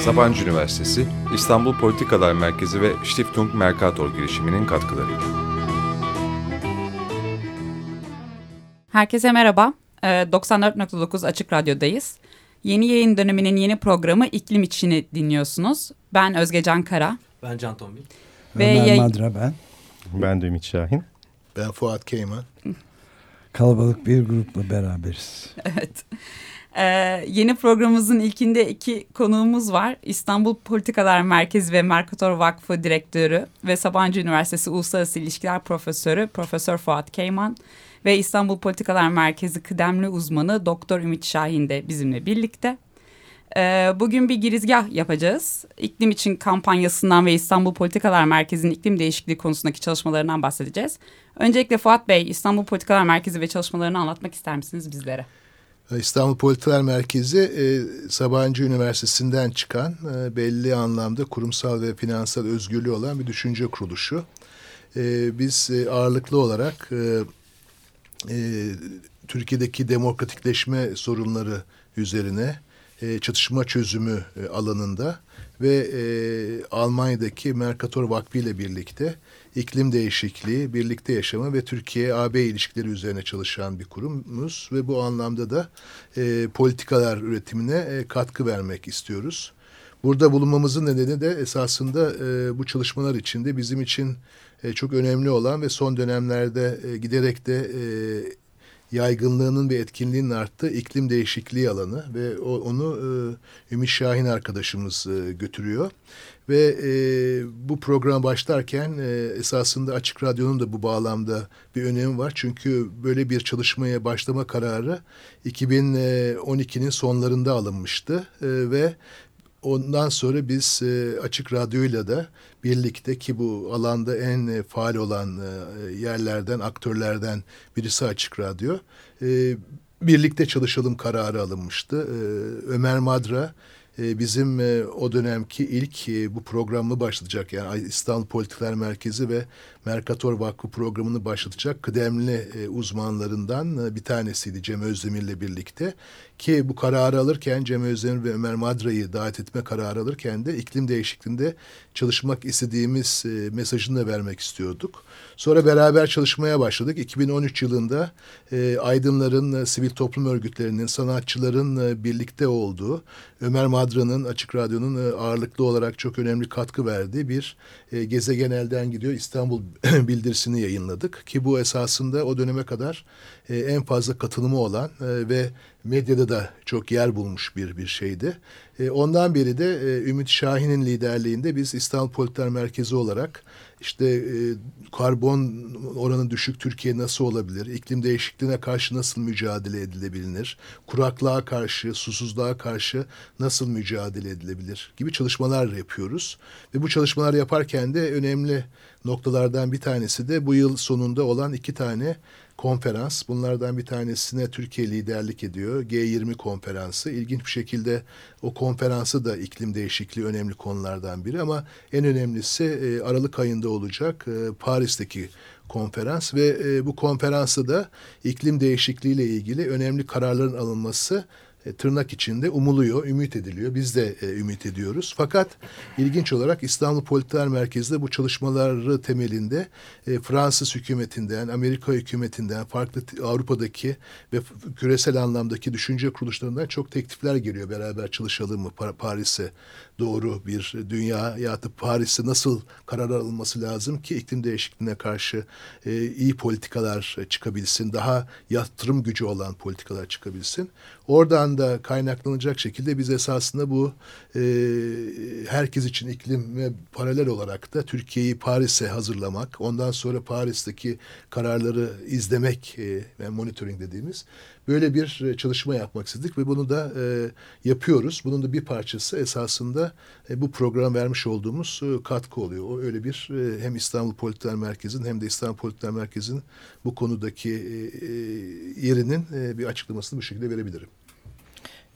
Sabancı Üniversitesi, İstanbul Politikalar Merkezi ve Stiftung Mercator girişiminin katkılarıyla. Herkese merhaba. Ee, 94.9 Açık Radyo'dayız. Yeni yayın döneminin yeni programı İklim İçini dinliyorsunuz. Ben Özge Can Kara. Ben Can Tombil. Ve Ömer yay- Madra ben. Ben de Ümit Şahin. Ben Fuat Keyman. Kalabalık bir grupla beraberiz. Evet. Ee, yeni programımızın ilkinde iki konuğumuz var. İstanbul Politikalar Merkezi ve Mercator Vakfı Direktörü ve Sabancı Üniversitesi Uluslararası İlişkiler Profesörü Profesör Fuat Keyman ve İstanbul Politikalar Merkezi kıdemli uzmanı Doktor Ümit Şahin de bizimle birlikte. Ee, bugün bir girizgah yapacağız. İklim için kampanyasından ve İstanbul Politikalar Merkezi'nin iklim değişikliği konusundaki çalışmalarından bahsedeceğiz. Öncelikle Fuat Bey, İstanbul Politikalar Merkezi ve çalışmalarını anlatmak ister misiniz bizlere? İstanbul Politikalar Merkezi e, Sabancı Üniversitesi'nden çıkan e, belli anlamda kurumsal ve finansal özgürlüğü olan bir düşünce kuruluşu. E, biz e, ağırlıklı olarak e, e, Türkiye'deki demokratikleşme sorunları üzerine e, çatışma çözümü e, alanında ve e, Almanya'daki Mercator Vakfı ile birlikte iklim değişikliği, birlikte yaşama ve Türkiye-AB ilişkileri üzerine çalışan bir kurumuz ve bu anlamda da e, politikalar üretimine e, katkı vermek istiyoruz. Burada bulunmamızın nedeni de esasında e, bu çalışmalar içinde bizim için e, çok önemli olan ve son dönemlerde e, giderek de e, yaygınlığının ve etkinliğinin arttığı iklim değişikliği alanı ve o, onu e, Ümit Şahin arkadaşımız e, götürüyor. Ve e, bu program başlarken e, esasında Açık Radyo'nun da bu bağlamda bir önemi var. Çünkü böyle bir çalışmaya başlama kararı 2012'nin sonlarında alınmıştı e, ve Ondan sonra biz e, Açık Radyo'yla da birlikte ki bu alanda en e, faal olan e, yerlerden, aktörlerden birisi Açık Radyo. E, birlikte çalışalım kararı alınmıştı. E, Ömer Madra e, bizim e, o dönemki ilk e, bu programı başlatacak yani İstanbul Politikalar Merkezi ve Mercator Vakfı programını başlatacak kıdemli e, uzmanlarından e, bir tanesiydi Cem Özdemir'le birlikte. Ki bu kararı alırken Cem Özdemir ve Ömer Madra'yı davet etme kararı alırken de iklim değişikliğinde çalışmak istediğimiz e, mesajını da vermek istiyorduk. Sonra beraber çalışmaya başladık. 2013 yılında e, aydınların, sivil toplum örgütlerinin, sanatçıların birlikte olduğu, Ömer Madra'nın Açık Radyo'nun ağırlıklı olarak çok önemli katkı verdiği bir e, gezegenelden gidiyor İstanbul bildirisini yayınladık. Ki bu esasında o döneme kadar e, en fazla katılımı olan e, ve medyada da çok yer bulmuş bir bir şeydi. E, ondan beri de e, Ümit Şahin'in liderliğinde biz İstanbul Politikalar Merkezi olarak işte e, karbon oranı düşük Türkiye nasıl olabilir? İklim değişikliğine karşı nasıl mücadele edilebilir? Kuraklığa karşı, susuzluğa karşı nasıl mücadele edilebilir? Gibi çalışmalar yapıyoruz. Ve bu çalışmalar yaparken de önemli noktalardan bir tanesi de bu yıl sonunda olan iki tane konferans. Bunlardan bir tanesine Türkiye liderlik ediyor. G20 konferansı. İlginç bir şekilde o konferansı da iklim değişikliği önemli konulardan biri ama en önemlisi e, Aralık ayında olacak e, Paris'teki konferans ve e, bu konferansı da iklim değişikliği ile ilgili önemli kararların alınması e, tırnak içinde umuluyor, ümit ediliyor. Biz de e, ümit ediyoruz. Fakat ilginç olarak İstanbul Politikalar Merkezi'de bu çalışmaları temelinde e, Fransız hükümetinden, Amerika hükümetinden, farklı Avrupa'daki ve küresel anlamdaki düşünce kuruluşlarından çok teklifler geliyor. Beraber çalışalım mı Paris'e doğru bir dünya ya da Paris'te nasıl karar alınması lazım ki iklim değişikliğine karşı e, iyi politikalar çıkabilsin, daha yatırım gücü olan politikalar çıkabilsin. Oradan da kaynaklanacak şekilde biz esasında bu e, herkes için iklime paralel olarak da Türkiye'yi Paris'e hazırlamak, ondan sonra Paris'teki kararları izlemek e, ve monitoring dediğimiz böyle bir e, çalışma yapmak istedik ve bunu da e, yapıyoruz. Bunun da bir parçası esasında e, bu program vermiş olduğumuz e, katkı oluyor. O öyle bir e, hem İstanbul Politikalar Merkezi'nin hem de İstanbul Politikalar Merkezi'nin bu konudaki e, e, yerinin e, bir açıklamasını bu şekilde verebilirim.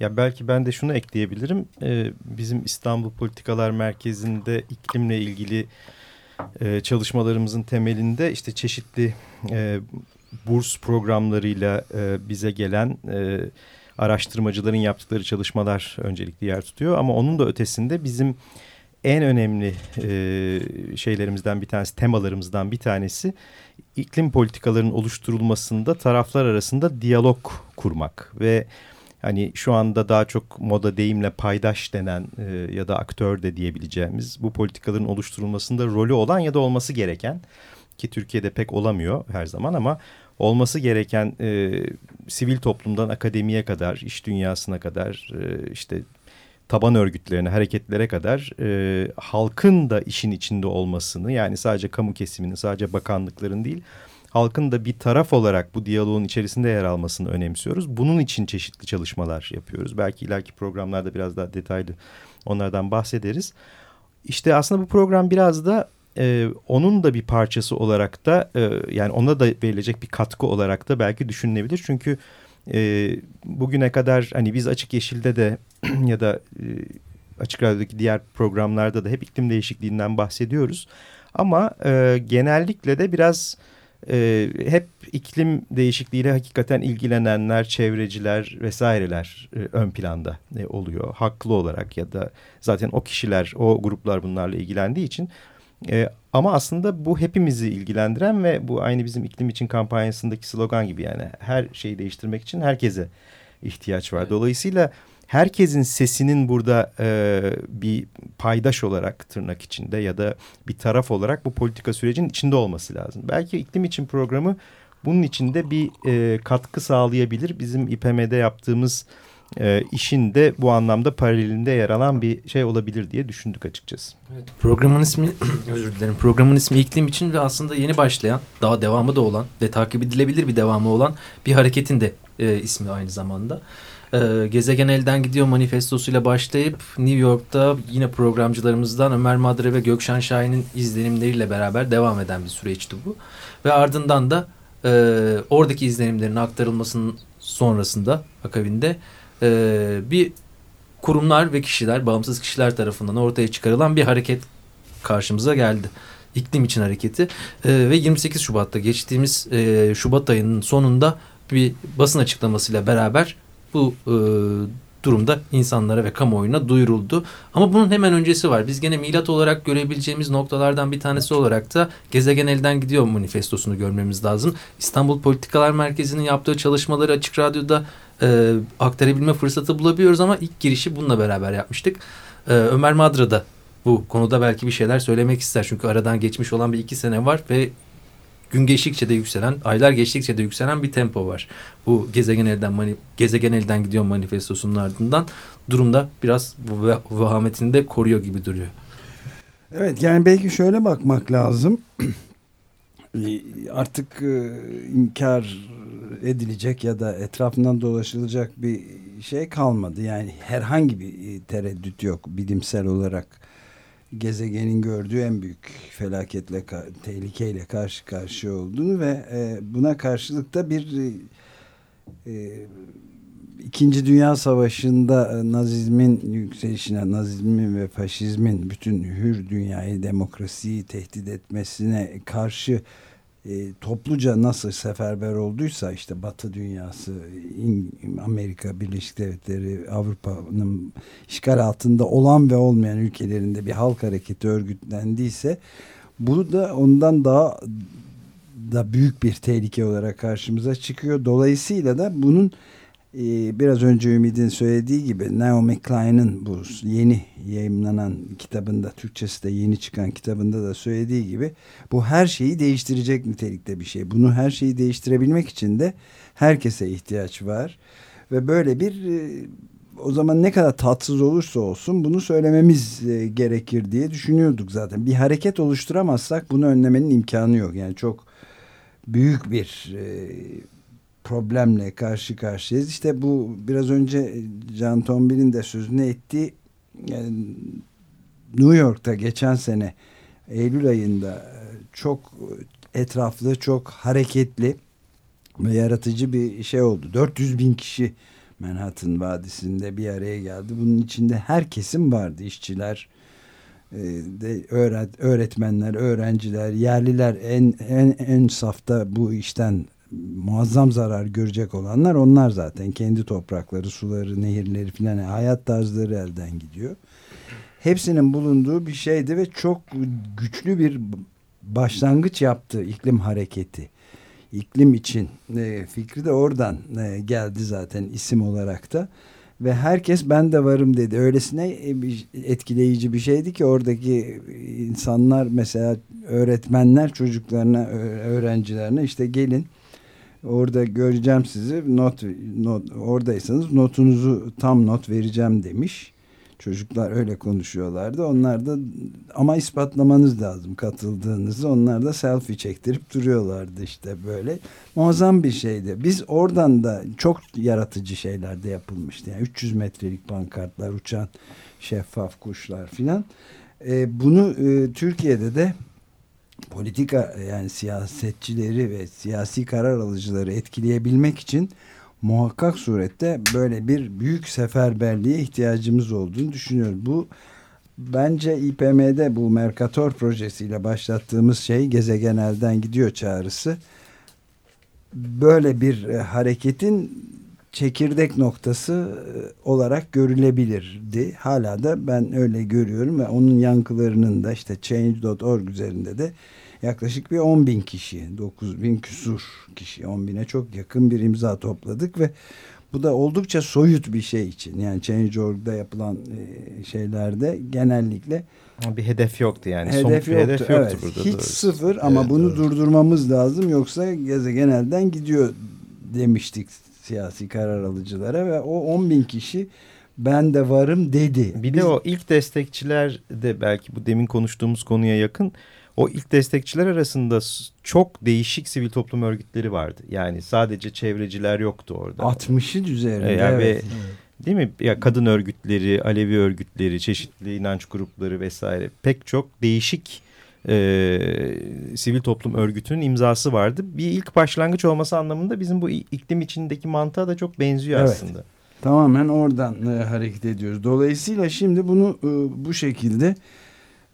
Ya belki ben de şunu ekleyebilirim. Ee, bizim İstanbul Politikalar Merkezi'nde iklimle ilgili e, çalışmalarımızın temelinde işte çeşitli e, burs programlarıyla e, bize gelen e, araştırmacıların yaptıkları çalışmalar öncelikli yer tutuyor. Ama onun da ötesinde bizim en önemli e, şeylerimizden bir tanesi, temalarımızdan bir tanesi iklim politikalarının oluşturulmasında taraflar arasında diyalog kurmak ve hani şu anda daha çok moda deyimle paydaş denen e, ya da aktör de diyebileceğimiz bu politikaların oluşturulmasında rolü olan ya da olması gereken ki Türkiye'de pek olamıyor her zaman ama olması gereken e, sivil toplumdan akademiye kadar, iş dünyasına kadar e, işte taban örgütlerine, hareketlere kadar e, halkın da işin içinde olmasını yani sadece kamu kesiminin, sadece bakanlıkların değil halkın da bir taraf olarak bu diyaloğun içerisinde yer almasını önemsiyoruz. Bunun için çeşitli çalışmalar yapıyoruz. Belki ileriki programlarda biraz daha detaylı onlardan bahsederiz. İşte aslında bu program biraz da e, onun da bir parçası olarak da e, yani ona da verilecek bir katkı olarak da belki düşünülebilir. Çünkü e, bugüne kadar hani biz Açık Yeşil'de de ya da e, Açık Radyo'daki diğer programlarda da hep iklim değişikliğinden bahsediyoruz. Ama e, genellikle de biraz e, hep iklim değişikliğiyle hakikaten ilgilenenler, çevreciler vesaireler e, ön planda e, oluyor. Haklı olarak ya da zaten o kişiler, o gruplar bunlarla ilgilendiği için. E, ama aslında bu hepimizi ilgilendiren ve bu aynı bizim iklim için kampanyasındaki slogan gibi yani her şeyi değiştirmek için herkese ihtiyaç var. Dolayısıyla herkesin sesinin burada e, bir paydaş olarak tırnak içinde ya da bir taraf olarak bu politika sürecinin içinde olması lazım. Belki iklim için programı bunun içinde bir e, katkı sağlayabilir. Bizim İPM'de yaptığımız e, işin de bu anlamda paralelinde yer alan bir şey olabilir diye düşündük açıkçası. Evet, programın ismi özür dilerim. Programın ismi iklim için ve aslında yeni başlayan, daha devamı da olan ve takip edilebilir bir devamı olan bir hareketin de e, ismi aynı zamanda. E, Gezegen Elden Gidiyor manifestosuyla başlayıp New York'ta yine programcılarımızdan Ömer Madre ve Gökşen Şahin'in izlenimleriyle beraber devam eden bir süreçti bu. Ve ardından da e, oradaki izlenimlerin aktarılmasının sonrasında akabinde e, bir kurumlar ve kişiler, bağımsız kişiler tarafından ortaya çıkarılan bir hareket karşımıza geldi. İklim için hareketi e, ve 28 Şubat'ta geçtiğimiz e, Şubat ayının sonunda bir basın açıklamasıyla beraber bu e, durumda insanlara ve kamuoyuna duyuruldu. Ama bunun hemen öncesi var. Biz gene milat olarak görebileceğimiz noktalardan bir tanesi olarak da Gezegen Elden Gidiyor manifestosunu görmemiz lazım. İstanbul Politikalar Merkezi'nin yaptığı çalışmaları Açık Radyo'da e, aktarabilme fırsatı bulabiliyoruz ama ilk girişi bununla beraber yapmıştık. E, Ömer Madra da bu konuda belki bir şeyler söylemek ister. Çünkü aradan geçmiş olan bir iki sene var ve gün geçtikçe de yükselen, aylar geçtikçe de yükselen bir tempo var. Bu gezegen elden mani, gezegen elden gidiyor manifestosunun ardından durumda biraz vahametini de koruyor gibi duruyor. Evet yani belki şöyle bakmak lazım. Artık e, inkar edilecek ya da etrafından dolaşılacak bir şey kalmadı. Yani herhangi bir tereddüt yok bilimsel olarak gezegenin gördüğü en büyük felaketle, tehlikeyle karşı karşıya olduğunu ve e, buna karşılık da bir e, İkinci Dünya Savaşı'nda Nazizmin yükselişine, Nazizmin ve Faşizmin bütün hür dünyayı, demokrasiyi tehdit etmesine karşı e, topluca nasıl seferber olduysa işte Batı dünyası, Amerika Birleşik Devletleri, Avrupa'nın işgal altında olan ve olmayan ülkelerinde bir halk hareketi örgütlendiyse bu da ondan daha da büyük bir tehlike olarak karşımıza çıkıyor. Dolayısıyla da bunun biraz önce Ümit'in söylediği gibi Naomi Klein'in bu yeni yayınlanan kitabında Türkçesi de yeni çıkan kitabında da söylediği gibi bu her şeyi değiştirecek nitelikte bir şey. Bunu her şeyi değiştirebilmek için de herkese ihtiyaç var ve böyle bir e, o zaman ne kadar tatsız olursa olsun bunu söylememiz e, gerekir diye düşünüyorduk zaten. Bir hareket oluşturamazsak bunu önlemenin imkanı yok. Yani çok büyük bir e, problemle karşı karşıyayız. İşte bu biraz önce Can Tombil'in de sözünü ettiği yani New York'ta geçen sene Eylül ayında çok etraflı, çok hareketli ve yaratıcı bir şey oldu. 400 bin kişi Manhattan Vadisi'nde bir araya geldi. Bunun içinde her kesim vardı. İşçiler, e, de öğret, öğretmenler, öğrenciler, yerliler en, en, en safta bu işten muazzam zarar görecek olanlar onlar zaten. Kendi toprakları, suları, nehirleri filan hayat tarzları elden gidiyor. Hepsinin bulunduğu bir şeydi ve çok güçlü bir başlangıç yaptı iklim hareketi. İklim için e, fikri de oradan e, geldi zaten isim olarak da. Ve herkes ben de varım dedi. Öylesine e, etkileyici bir şeydi ki oradaki insanlar mesela öğretmenler çocuklarına, öğrencilerine işte gelin orada göreceğim sizi not, not oradaysanız notunuzu tam not vereceğim demiş. Çocuklar öyle konuşuyorlardı. Onlar da ama ispatlamanız lazım katıldığınızı. Onlar da selfie çektirip duruyorlardı işte böyle. Muazzam bir şeydi. Biz oradan da çok yaratıcı şeyler de yapılmıştı. Yani 300 metrelik pankartlar, uçan şeffaf kuşlar filan. E, bunu e, Türkiye'de de politika yani siyasetçileri ve siyasi karar alıcıları etkileyebilmek için muhakkak surette böyle bir büyük seferberliğe ihtiyacımız olduğunu düşünüyorum. Bu bence İPM'de bu Mercator projesiyle başlattığımız şey gezegenelden gidiyor çağrısı. Böyle bir e, hareketin çekirdek noktası e, olarak görülebilirdi. Hala da ben öyle görüyorum ve onun yankılarının da işte change.org üzerinde de yaklaşık bir 10 bin kişi, 9 bin küsur kişi, 10 bine çok yakın bir imza topladık ve bu da oldukça soyut bir şey için. Yani Change.org'da yapılan e, şeylerde genellikle bir hedef yoktu yani. Hedef Somut yoktu. Hedef yoktu evet. burada. Hiç doğru. sıfır ama Evet, bunu doğru. durdurmamız lazım yoksa gezegenelden gidiyor demiştik siyasi karar alıcılara ve o 10 bin kişi ben de varım dedi. Bir Biz- de o ilk destekçiler de belki bu demin konuştuğumuz konuya yakın. O ilk destekçiler arasında çok değişik sivil toplum örgütleri vardı. Yani sadece çevreciler yoktu orada. 60'ın üzerinde. Yani evet. ve değil mi? Ya kadın örgütleri, Alevi örgütleri, çeşitli inanç grupları vesaire pek çok değişik e, sivil toplum örgütünün imzası vardı. Bir ilk başlangıç olması anlamında bizim bu iklim içindeki mantığa da çok benziyor Evet. aslında. Tamamen oradan e, hareket ediyoruz. Dolayısıyla şimdi bunu e, bu şekilde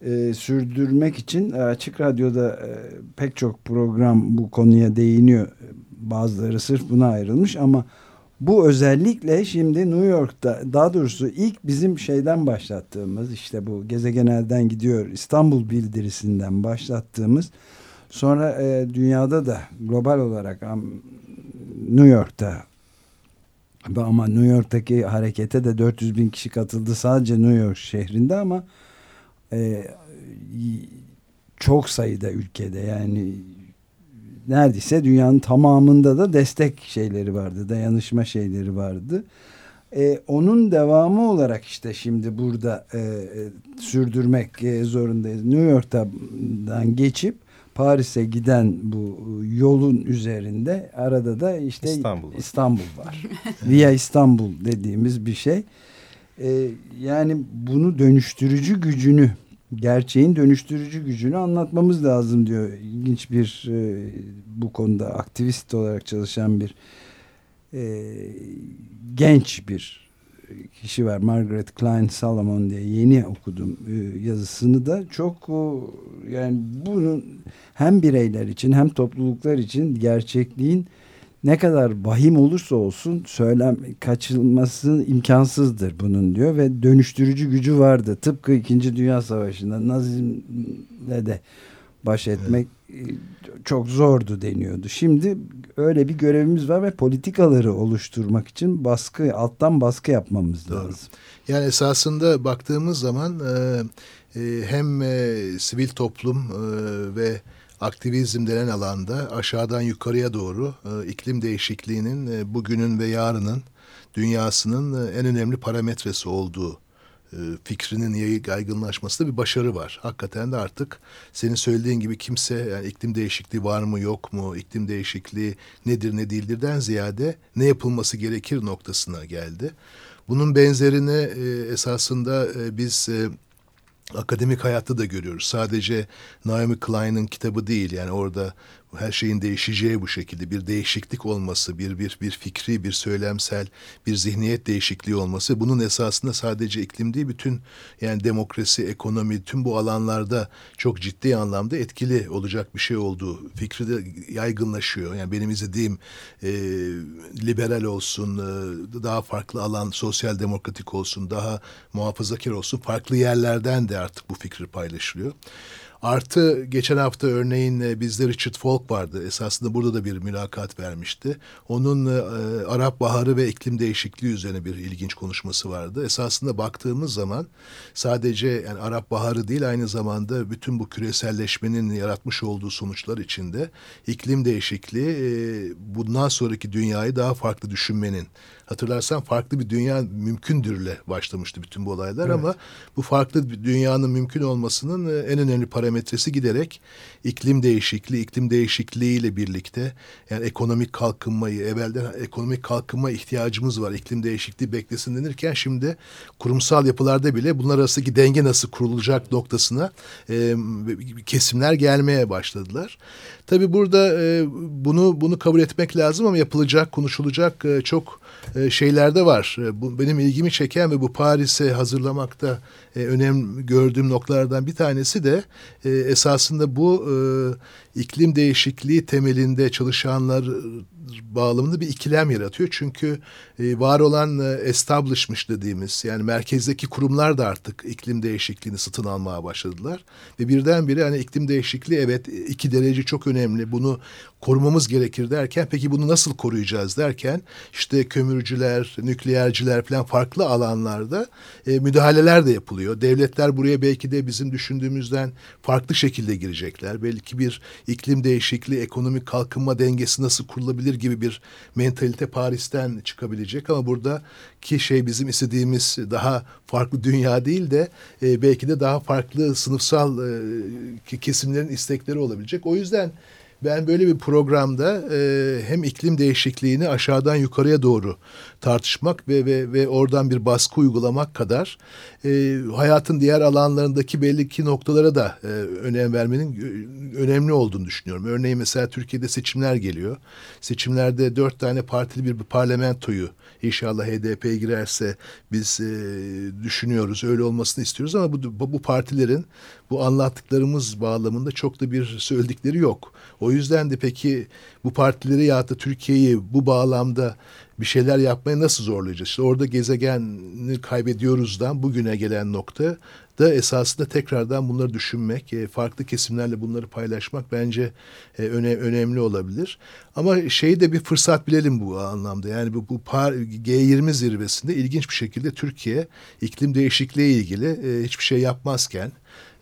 e, sürdürmek için e, Açık Radyo'da e, pek çok program bu konuya değiniyor. Bazıları sırf buna ayrılmış ama bu özellikle şimdi New York'ta daha doğrusu ilk bizim şeyden başlattığımız işte bu gezegenelden gidiyor İstanbul bildirisinden başlattığımız sonra e, dünyada da global olarak New York'ta ama New York'taki harekete de 400 bin kişi katıldı sadece New York şehrinde ama e, çok sayıda ülkede yani neredeyse dünyanın tamamında da destek şeyleri vardı, dayanışma şeyleri vardı. E, onun devamı olarak işte şimdi burada e, e, sürdürmek e, zorundayız. New York'tan geçip Paris'e giden bu yolun üzerinde arada da işte İstanbul. İstanbul var. Via İstanbul dediğimiz bir şey. E, yani bunu dönüştürücü gücünü gerçeğin dönüştürücü gücünü anlatmamız lazım diyor. İlginç bir e, bu konuda aktivist olarak çalışan bir e, genç bir kişi var. Margaret Klein Salomon diye yeni okudum e, yazısını da çok o, yani bunun hem bireyler için hem topluluklar için gerçekliğin ne kadar vahim olursa olsun söylem kaçılması imkansızdır bunun diyor ve dönüştürücü gücü vardı. Tıpkı 2. Dünya Savaşı'nda Nazimle de baş etmek e, çok zordu deniyordu. Şimdi öyle bir görevimiz var ve politikaları oluşturmak için baskı alttan baskı yapmamız Doğru. lazım. Yani esasında baktığımız zaman e, e, hem e, sivil toplum e, ve aktivizm denen alanda aşağıdan yukarıya doğru e, iklim değişikliğinin e, bugünün ve yarının dünyasının e, en önemli parametresi olduğu e, fikrinin yaygınlaşması da bir başarı var. Hakikaten de artık senin söylediğin gibi kimse yani iklim değişikliği var mı yok mu, iklim değişikliği nedir ne değildirden ziyade ne yapılması gerekir noktasına geldi. Bunun benzerini e, esasında e, biz e, akademik hayatta da görüyoruz. Sadece Naomi Klein'in kitabı değil yani orada her şeyin değişeceği bu şekilde bir değişiklik olması, bir bir bir fikri, bir söylemsel, bir zihniyet değişikliği olması bunun esasında sadece iklim değil bütün yani demokrasi, ekonomi tüm bu alanlarda çok ciddi anlamda etkili olacak bir şey olduğu fikri de yaygınlaşıyor. Yani benim izlediğim e, liberal olsun, e, daha farklı alan sosyal demokratik olsun, daha muhafazakar olsun farklı yerlerden de artık bu fikri paylaşılıyor. Artı geçen hafta örneğin e, bizde Richard Falk vardı. Esasında burada da bir mülakat vermişti. Onun e, Arap Baharı ve iklim değişikliği üzerine bir ilginç konuşması vardı. Esasında baktığımız zaman sadece yani Arap Baharı değil aynı zamanda bütün bu küreselleşmenin yaratmış olduğu sonuçlar içinde iklim değişikliği e, bundan sonraki dünyayı daha farklı düşünmenin hatırlarsan farklı bir dünya mümkündürle başlamıştı bütün bu olaylar evet. ama bu farklı bir dünyanın mümkün olmasının e, en önemli parametresi giderek iklim değişikliği, iklim değişikliğiyle birlikte yani ekonomik kalkınmayı, evvelden ekonomik kalkınma ihtiyacımız var. iklim değişikliği beklesin denirken şimdi kurumsal yapılarda bile bunlar arasındaki denge nasıl kurulacak noktasına e, kesimler gelmeye başladılar. Tabii burada e, bunu bunu kabul etmek lazım ama yapılacak, konuşulacak e, çok e, şeyler de var. E, bu benim ilgimi çeken ve bu Paris'e hazırlamakta e, önem gördüğüm noktalardan bir tanesi de e, esasında bu e, iklim değişikliği temelinde çalışanlar bağlamında bir ikilem yaratıyor. Çünkü e, var olan e, establishment dediğimiz yani merkezdeki kurumlar da artık iklim değişikliğini satın almaya başladılar. Ve birdenbire hani iklim değişikliği evet iki derece çok önemli bunu korumamız gerekir derken peki bunu nasıl koruyacağız derken işte kömürcüler, nükleerciler falan farklı alanlarda e, müdahaleler de yapılıyor. Devletler buraya belki de bizim düşündüğümüzden farklı şekilde girecekler. Belki bir iklim değişikliği, ekonomik kalkınma dengesi nasıl kurulabilir gibi bir mentalite Paris'ten çıkabilecek ama burada ki şey bizim istediğimiz daha farklı dünya değil de e, belki de daha farklı sınıfsal e, kesimlerin istekleri olabilecek. O yüzden ben böyle bir programda e, hem iklim değişikliğini aşağıdan yukarıya doğru tartışmak ve ve, ve oradan bir baskı uygulamak kadar e, hayatın diğer alanlarındaki belli ki noktalara da e, önem vermenin e, önemli olduğunu düşünüyorum. Örneğin mesela Türkiye'de seçimler geliyor. Seçimlerde dört tane partili bir, parlamentoyu inşallah HDP'ye girerse biz e, düşünüyoruz. Öyle olmasını istiyoruz ama bu, bu partilerin bu anlattıklarımız bağlamında çok da bir söyledikleri yok. O yüzden de peki bu partileri ya da Türkiye'yi bu bağlamda bir şeyler yapmaya nasıl zorlayacağız? İşte orada gezegeni kaybediyoruzdan bugüne gelen nokta da esasında tekrardan bunları düşünmek, e, farklı kesimlerle bunları paylaşmak bence e, öne, önemli olabilir. Ama şeyi de bir fırsat bilelim bu anlamda. Yani bu, bu G20 zirvesinde ilginç bir şekilde Türkiye iklim değişikliği ilgili e, hiçbir şey yapmazken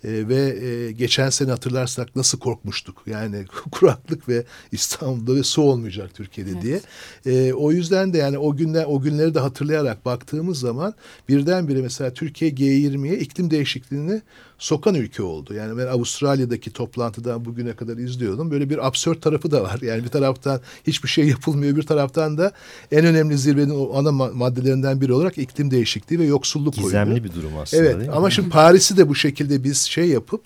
e, ve e, geçen sene hatırlarsak nasıl korkmuştuk. Yani kuraklık ve İstanbul'da ve su olmayacak Türkiye'de evet. diye. E, o yüzden de yani o günler o günleri de hatırlayarak baktığımız zaman birdenbire mesela Türkiye G20'ye iklim değişikliğini sokan ülke oldu. Yani ben Avustralya'daki toplantıdan bugüne kadar izliyordum. Böyle bir absürt tarafı da var. Yani bir taraftan hiçbir şey yapılmıyor. Bir taraftan da en önemli zirvenin ana maddelerinden biri olarak iklim değişikliği ve yoksulluk Gizemli koyuyor. Gizemli bir durum aslında Evet ama şimdi Paris'i de bu şekilde biz şey yapıp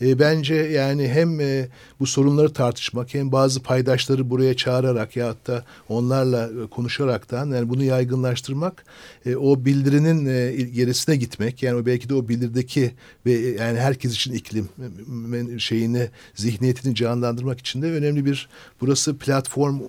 e, bence yani hem e, bu sorunları tartışmak hem bazı paydaşları buraya çağırarak ya da onlarla e, konuşaraktan yani bunu yaygınlaştırmak e, o bildirinin e, gerisine gitmek yani belki de o bildirdeki ve e, yani herkes için iklim şeyini zihniyetini canlandırmak için de önemli bir burası platform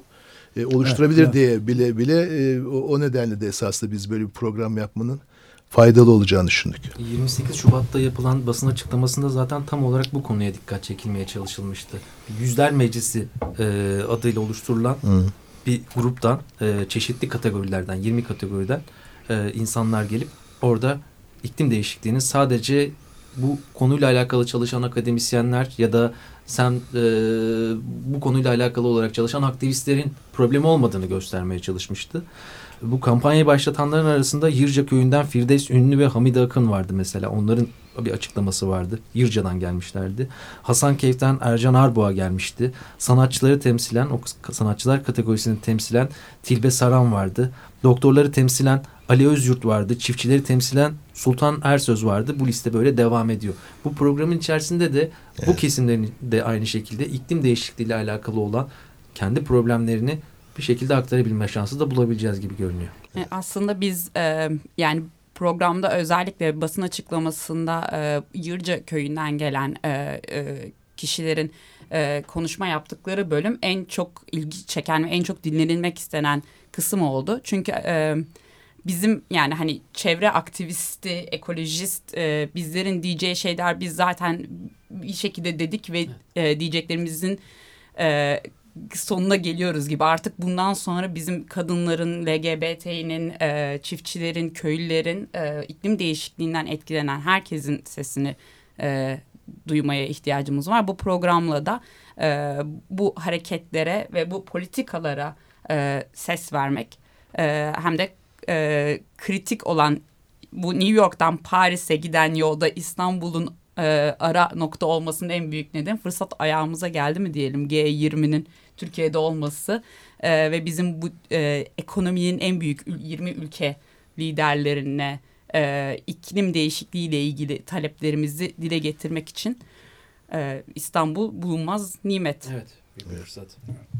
e, oluşturabilir evet, diye bile bile e, o, o nedenle de esasında biz böyle bir program yapmanın faydalı olacağını düşündük. 28 Şubat'ta yapılan basın açıklamasında zaten tam olarak bu konuya dikkat çekilmeye çalışılmıştı. Yüzler Meclisi e, adıyla oluşturulan Hı. bir gruptan e, çeşitli kategorilerden 20 kategoriden e, insanlar gelip orada iklim değişikliğinin sadece bu konuyla alakalı çalışan akademisyenler ya da sen e, bu konuyla alakalı olarak çalışan aktivistlerin problemi olmadığını göstermeye çalışmıştı. Bu kampanyayı başlatanların arasında Yırca köyünden Firdevs Ünlü ve Hamide Akın vardı mesela. Onların bir açıklaması vardı. Yırca'dan gelmişlerdi. Hasan Keyf'ten Ercan Arboğa gelmişti. Sanatçıları temsilen, o sanatçılar kategorisini temsilen Tilbe Saran vardı. Doktorları temsilen Ali Özyurt vardı. Çiftçileri temsilen Sultan Ersöz vardı. Bu liste böyle devam ediyor. Bu programın içerisinde de bu Evet. kesimlerin de aynı şekilde iklim değişikliği ile alakalı olan kendi problemlerini bir şekilde aktarabilme şansı da bulabileceğiz gibi görünüyor. E, Aslında biz e, yani programda özellikle basın açıklamasında e, Yırca köyünden gelen e, e, kişilerin e, konuşma yaptıkları bölüm en çok ilgi çeken ve en çok dinlenilmek istenen kısım oldu. Çünkü e, bizim yani hani çevre aktivisti, ekolojist e, bizlerin diyeceği şeyler biz zaten bir şekilde dedik ve e, diyeceklerimizin e, sonuna geliyoruz gibi. Artık bundan sonra bizim kadınların, LGBT'nin, e, çiftçilerin, köylülerin, e, iklim değişikliğinden etkilenen herkesin sesini e, duymaya ihtiyacımız var. Bu programla da e, bu hareketlere ve bu politikalara e, ses vermek e, hem de e, kritik olan bu New York'tan Paris'e giden yolda İstanbul'un e, ara nokta olmasının en büyük nedeni fırsat ayağımıza geldi mi diyelim G20'nin Türkiye'de olması e, ve bizim bu e, ekonominin en büyük ül- 20 ülke liderlerine e, iklim değişikliği ile ilgili taleplerimizi dile getirmek için e, İstanbul bulunmaz nimet. Evet. Bir fırsat.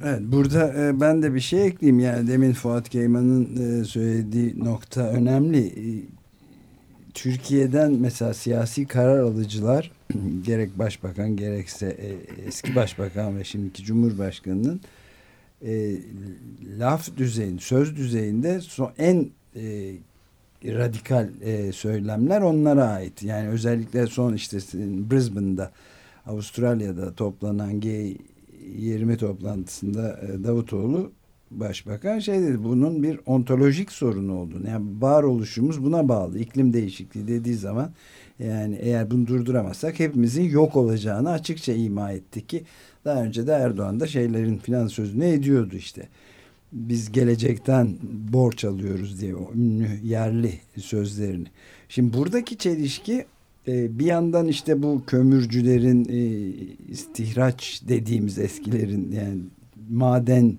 Evet burada e, ben de bir şey ekleyeyim yani demin Fuat Keyman'ın e, söylediği nokta önemli. E, Türkiye'den mesela siyasi karar alıcılar gerek başbakan gerekse e, eski başbakan ve şimdiki cumhurbaşkanının e, laf düzeyinde söz düzeyinde son, en e, radikal e, söylemler onlara ait. Yani özellikle son işte Brisbane'da Avustralya'da toplanan G20 toplantısında e, Davutoğlu başbakan şey dedi bunun bir ontolojik sorun olduğunu yani varoluşumuz buna bağlı iklim değişikliği dediği zaman yani eğer bunu durduramazsak hepimizin yok olacağını açıkça ima etti ki daha önce de Erdoğan da şeylerin filan sözünü ediyordu işte biz gelecekten borç alıyoruz diye o ünlü yerli sözlerini. Şimdi buradaki çelişki e, bir yandan işte bu kömürcülerin e, istihraç dediğimiz eskilerin yani maden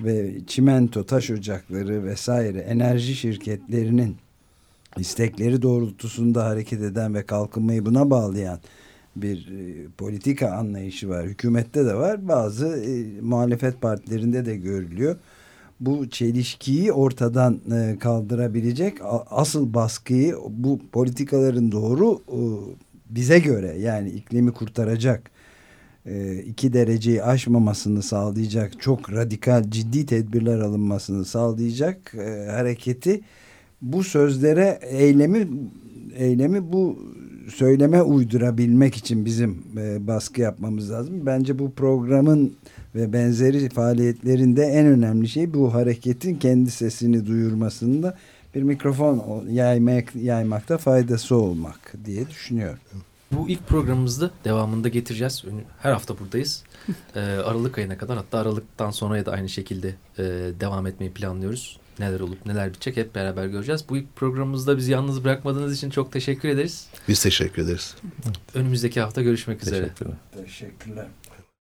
ve çimento taş ocakları vesaire enerji şirketlerinin istekleri doğrultusunda hareket eden ve kalkınmayı buna bağlayan bir e, politika anlayışı var. Hükümette de var. Bazı e, muhalefet partilerinde de görülüyor. Bu çelişkiyi ortadan e, kaldırabilecek a- asıl baskıyı bu politikaların doğru e, bize göre yani iklimi kurtaracak e, iki dereceyi aşmamasını sağlayacak çok radikal ciddi tedbirler alınmasını sağlayacak e, hareketi bu sözlere eylemi eylemi bu söyleme uydurabilmek için bizim e, baskı yapmamız lazım. Bence bu programın ve benzeri faaliyetlerinde en önemli şey bu hareketin kendi sesini duyurmasında bir mikrofon yaymak, yaymakta faydası olmak diye düşünüyorum. Bu ilk programımızda devamında getireceğiz. Her hafta buradayız. Ee, Aralık ayına kadar hatta Aralık'tan sonraya da aynı şekilde e, devam etmeyi planlıyoruz. Neler olup neler bitecek hep beraber göreceğiz. Bu ilk programımızda bizi yalnız bırakmadığınız için çok teşekkür ederiz. Biz teşekkür ederiz. Önümüzdeki hafta görüşmek üzere. Teşekkürler. Teşekkürler.